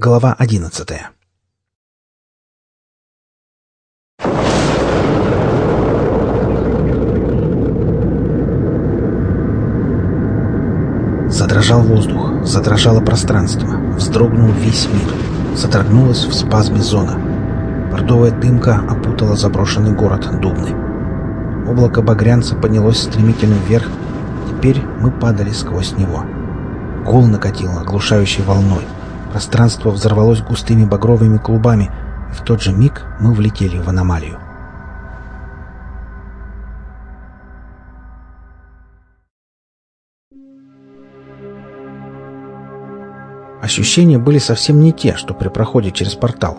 Глава одиннадцатая Задрожал воздух, задрожало пространство, вздрогнул весь мир, содрогнулась в спазме зона. Бордовая дымка опутала заброшенный город Дубный. Облако багрянца поднялось стремительно вверх, теперь мы падали сквозь него. Гул накатил оглушающей волной. Пространство взорвалось густыми багровыми клубами, и в тот же миг мы влетели в аномалию. Ощущения были совсем не те, что при проходе через портал.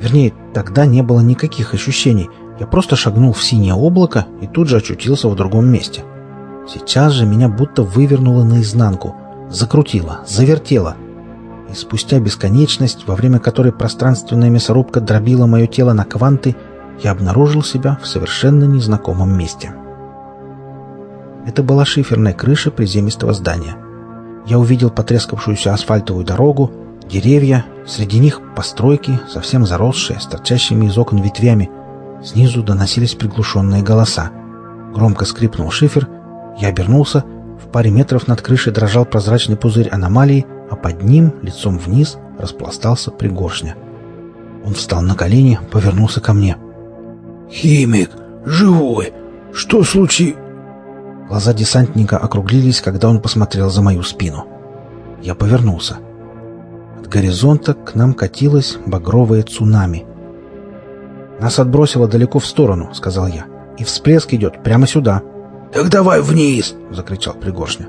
Вернее, тогда не было никаких ощущений. Я просто шагнул в синее облако и тут же очутился в другом месте. Сейчас же меня будто вывернуло наизнанку, закрутило, завертело. И спустя бесконечность, во время которой пространственная мясорубка дробила мое тело на кванты, я обнаружил себя в совершенно незнакомом месте. Это была шиферная крыша приземистого здания. Я увидел потрескавшуюся асфальтовую дорогу, деревья, среди них постройки, совсем заросшие, с торчащими из окон ветвями. Снизу доносились приглушенные голоса. Громко скрипнул шифер, я обернулся, в паре метров над крышей дрожал прозрачный пузырь аномалии, а под ним, лицом вниз, распластался пригоршня. Он встал на колени, повернулся ко мне. «Химик! Живой! Что случилось?» Глаза десантника округлились, когда он посмотрел за мою спину. Я повернулся. От горизонта к нам катилось багровое цунами. «Нас отбросило далеко в сторону», — сказал я. «И всплеск идет прямо сюда». «Так давай вниз!» — закричал Пригоршня.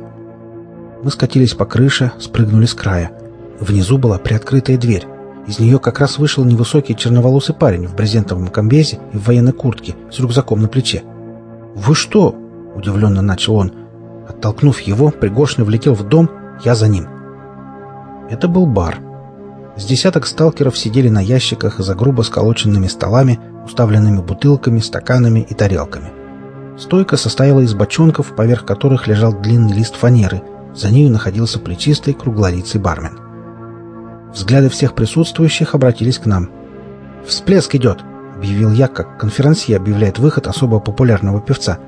Мы скатились по крыше, спрыгнули с края. Внизу была приоткрытая дверь. Из нее как раз вышел невысокий черноволосый парень в брезентовом комбезе и в военной куртке с рюкзаком на плече. «Вы что?» — удивленно начал он. Оттолкнув его, Пригоршня влетел в дом, я за ним. Это был бар. С десяток сталкеров сидели на ящиках за грубо сколоченными столами, уставленными бутылками, стаканами и тарелками. Стойка состояла из бочонков, поверх которых лежал длинный лист фанеры. За нею находился плечистый круглолицый бармен. Взгляды всех присутствующих обратились к нам. «Всплеск идет!» — объявил я, как конферансье объявляет выход особо популярного певца.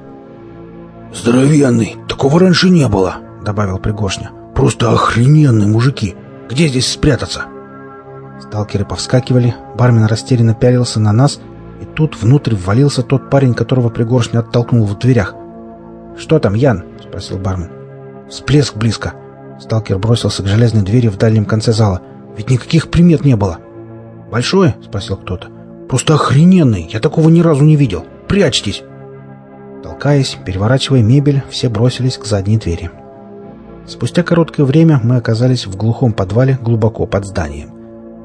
«Здоровенный! Такого раньше не было!» — добавил Пригоршня. «Просто охрененные мужики! Где здесь спрятаться?» Сталкеры повскакивали, бармен растерянно пялился на нас, и тут внутрь ввалился тот парень, которого Пригоршня оттолкнул в дверях. «Что там, Ян?» — спросил бармен. «Всплеск близко!» Сталкер бросился к железной двери в дальнем конце зала. «Ведь никаких примет не было!» «Большой?» — спросил кто-то. «Просто охрененный! Я такого ни разу не видел! Прячьтесь!» Толкаясь, переворачивая мебель, все бросились к задней двери. Спустя короткое время мы оказались в глухом подвале глубоко под зданием.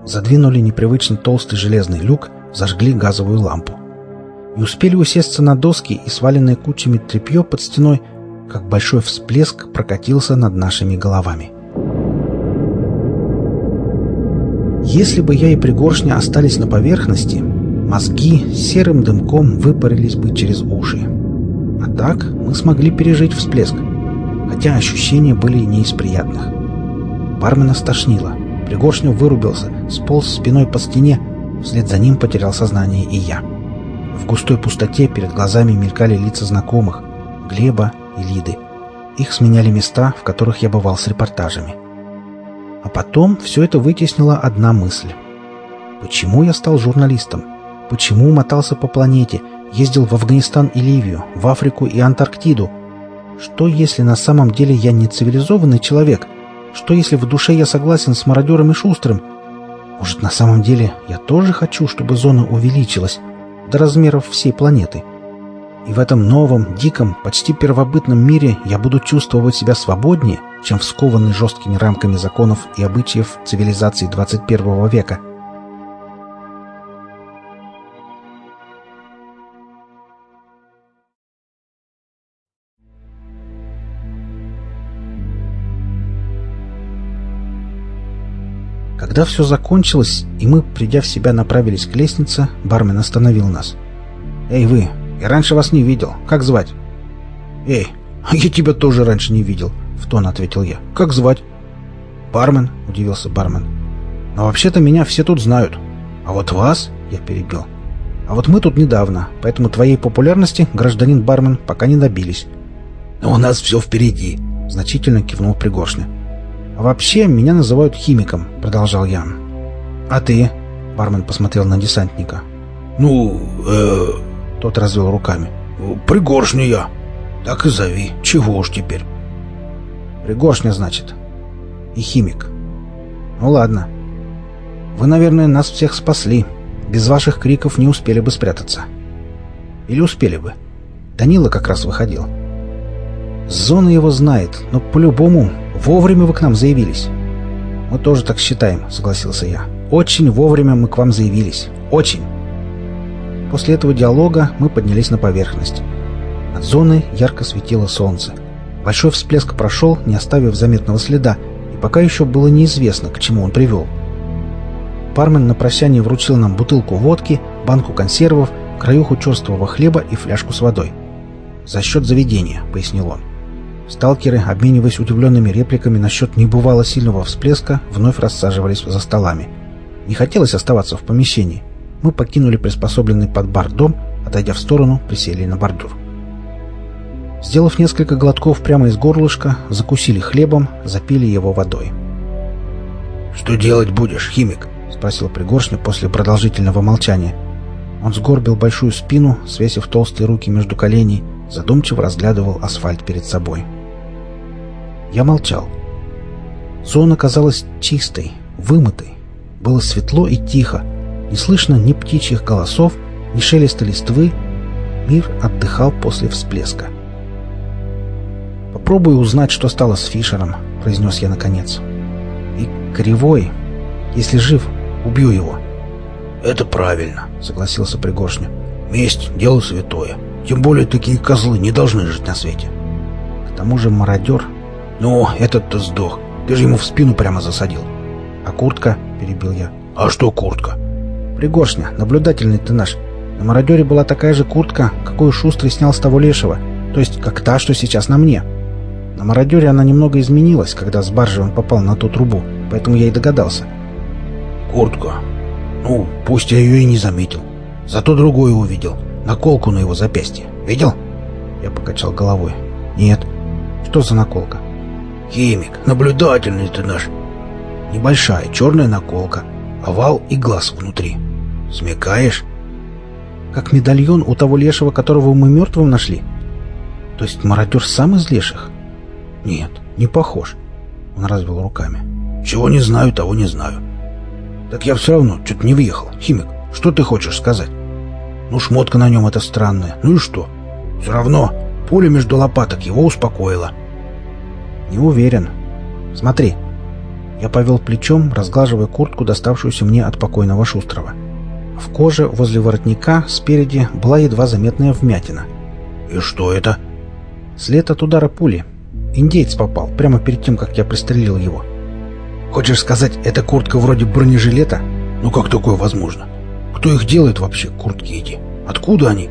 Задвинули непривычно толстый железный люк, зажгли газовую лампу. И успели усесться на доски и сваленные кучами тряпье под стеной, как большой всплеск прокатился над нашими головами. Если бы я и Пригоршня остались на поверхности, мозги серым дымком выпарились бы через уши. А так мы смогли пережить всплеск, хотя ощущения были не из приятных. Бармена стошнило. Пригоршню вырубился, сполз спиной по стене, вслед за ним потерял сознание и я. В густой пустоте перед глазами мелькали лица знакомых — Глеба и Лиды. Их сменяли места, в которых я бывал с репортажами. А потом все это вытеснила одна мысль. Почему я стал журналистом? Почему мотался по планете, ездил в Афганистан и Ливию, в Африку и Антарктиду? Что, если на самом деле я не цивилизованный человек? Что, если в душе я согласен с мародером и шустрым? Может, на самом деле я тоже хочу, чтобы зона увеличилась до размеров всей планеты? И в этом новом, диком, почти первобытном мире я буду чувствовать себя свободнее, чем в скованной жесткими рамками законов и обычаев цивилизации 21 века. Когда все закончилось, и мы, придя в себя, направились к лестнице, бармен остановил нас. «Эй, вы! Я раньше вас не видел. Как звать?» «Эй, а я тебя тоже раньше не видел», — в тон ответил я. «Как звать?» «Бармен», — удивился бармен. Но вообще-то меня все тут знают. А вот вас я перебил. А вот мы тут недавно, поэтому твоей популярности, гражданин бармен, пока не добились. Но у нас все впереди, значительно кивнул Пригоршня. А вообще меня называют химиком, продолжал я. А ты? Бармен посмотрел на десантника. Ну, э... Тот развел руками. Пригоршня я. Так и зови. Чего уж теперь. Пригоршня, значит. И химик. Ну ладно. Вы, наверное, нас всех спасли. Без ваших криков не успели бы спрятаться. Или успели бы. Данила как раз выходил. Зона его знает, но по-любому вовремя вы к нам заявились. Мы тоже так считаем, согласился я. Очень вовремя мы к вам заявились. Очень. После этого диалога мы поднялись на поверхность. От зоны ярко светило солнце. Большой всплеск прошел, не оставив заметного следа, и пока еще было неизвестно, к чему он привел. Бармен на прощание вручил нам бутылку водки, банку консервов, краюху черствого хлеба и фляжку с водой. «За счет заведения», — пояснил он. Сталкеры, обмениваясь удивленными репликами насчет небывало сильного всплеска, вновь рассаживались за столами. Не хотелось оставаться в помещении. Мы покинули приспособленный под бар дом, отойдя в сторону, присели на бордюр. Сделав несколько глотков прямо из горлышка, закусили хлебом, запили его водой. «Что делать будешь, химик?» — спросил Пригоршня после продолжительного молчания. Он сгорбил большую спину, свесив толстые руки между коленей, задумчиво разглядывал асфальт перед собой. Я молчал. Зона казалась чистой, вымытой. Было светло и тихо. Не слышно ни птичьих голосов, ни шелеста листвы. Мир отдыхал после всплеска. «Попробую узнать, что стало с Фишером», — произнес я наконец. «И Кривой, если жив, Убью его. Это правильно, согласился Пригоршня. Месть — дело святое. Тем более такие козлы не должны жить на свете. К тому же мародер... Ну, этот-то сдох. Ты же ему в спину прямо засадил. А куртка? Перебил я. А что куртка? Пригоршня, наблюдательный ты наш. На мародере была такая же куртка, какую Шустрый снял с того лешего. То есть, как та, что сейчас на мне. На мародере она немного изменилась, когда с баржи он попал на ту трубу, поэтому я и догадался. Куртка. Ну, пусть я ее и не заметил. Зато другой увидел. Наколку на его запястье. Видел? Я покачал головой. Нет. Что за наколка? Химик, наблюдательный ты наш. Небольшая черная наколка. Овал и глаз внутри. Смекаешь? Как медальон у того лешего, которого мы мертвым нашли? То есть мародер сам из леших? Нет, не похож. Он развел руками. Чего не знаю, того не знаю. Так я все равно чуть не въехал. Химик, что ты хочешь сказать? Ну, шмотка на нем это странная. Ну и что? Все равно пуля между лопаток его успокоила. Не уверен. Смотри. Я повел плечом, разглаживая куртку, доставшуюся мне от покойного Шустрова. В коже возле воротника спереди была едва заметная вмятина. «И что это?» «След от удара пули. Индейец попал, прямо перед тем, как я пристрелил его. Хочешь сказать, эта куртка вроде бронежилета? Ну как такое возможно? Кто их делает вообще, куртки эти? Откуда они?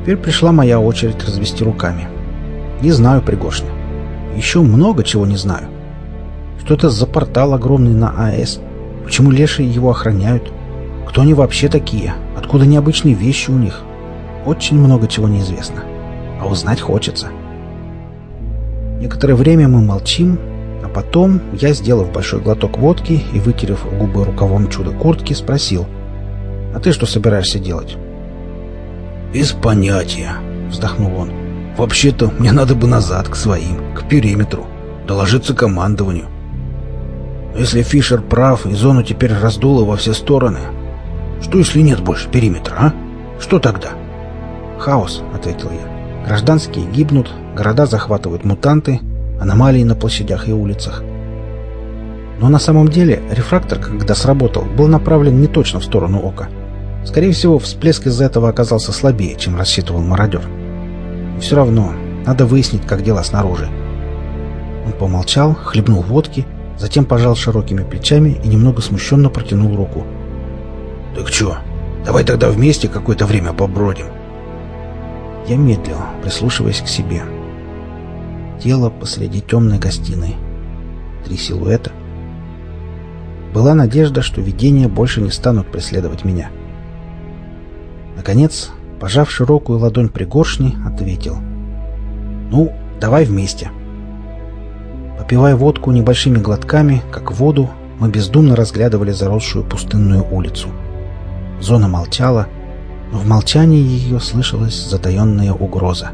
Теперь пришла моя очередь развести руками. Не знаю, Пригоршня. Еще много чего не знаю. Что это за портал огромный на АЭС? Почему лешие его охраняют? Кто они вообще такие? Откуда необычные вещи у них? Очень много чего неизвестно. А узнать хочется. Некоторое время мы молчим, потом я, сделав большой глоток водки и вытерев губы рукавом чудо-куртки, спросил, «А ты что собираешься делать?» «Без понятия», — вздохнул он. «Вообще-то мне надо бы назад, к своим, к периметру, доложиться командованию. если Фишер прав и зону теперь раздуло во все стороны, что если нет больше периметра, а? Что тогда?» «Хаос», — ответил я. «Гражданские гибнут, города захватывают мутанты, аномалии на площадях и улицах. Но на самом деле рефрактор, когда сработал, был направлен не точно в сторону ока. Скорее всего, всплеск из-за этого оказался слабее, чем рассчитывал мародер. Все равно, надо выяснить, как дела снаружи. Он помолчал, хлебнул водки, затем пожал широкими плечами и немного смущенно протянул руку. «Так что, давай тогда вместе какое-то время побродим?» Я медлил, прислушиваясь к себе. Тело посреди темной гостиной. Три силуэта. Была надежда, что видения больше не станут преследовать меня. Наконец, пожав широкую ладонь пригоршни, ответил. «Ну, давай вместе». Попивая водку небольшими глотками, как воду, мы бездумно разглядывали заросшую пустынную улицу. Зона молчала, но в молчании ее слышалась затаенная угроза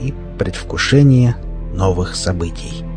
и предвкушение новых событий.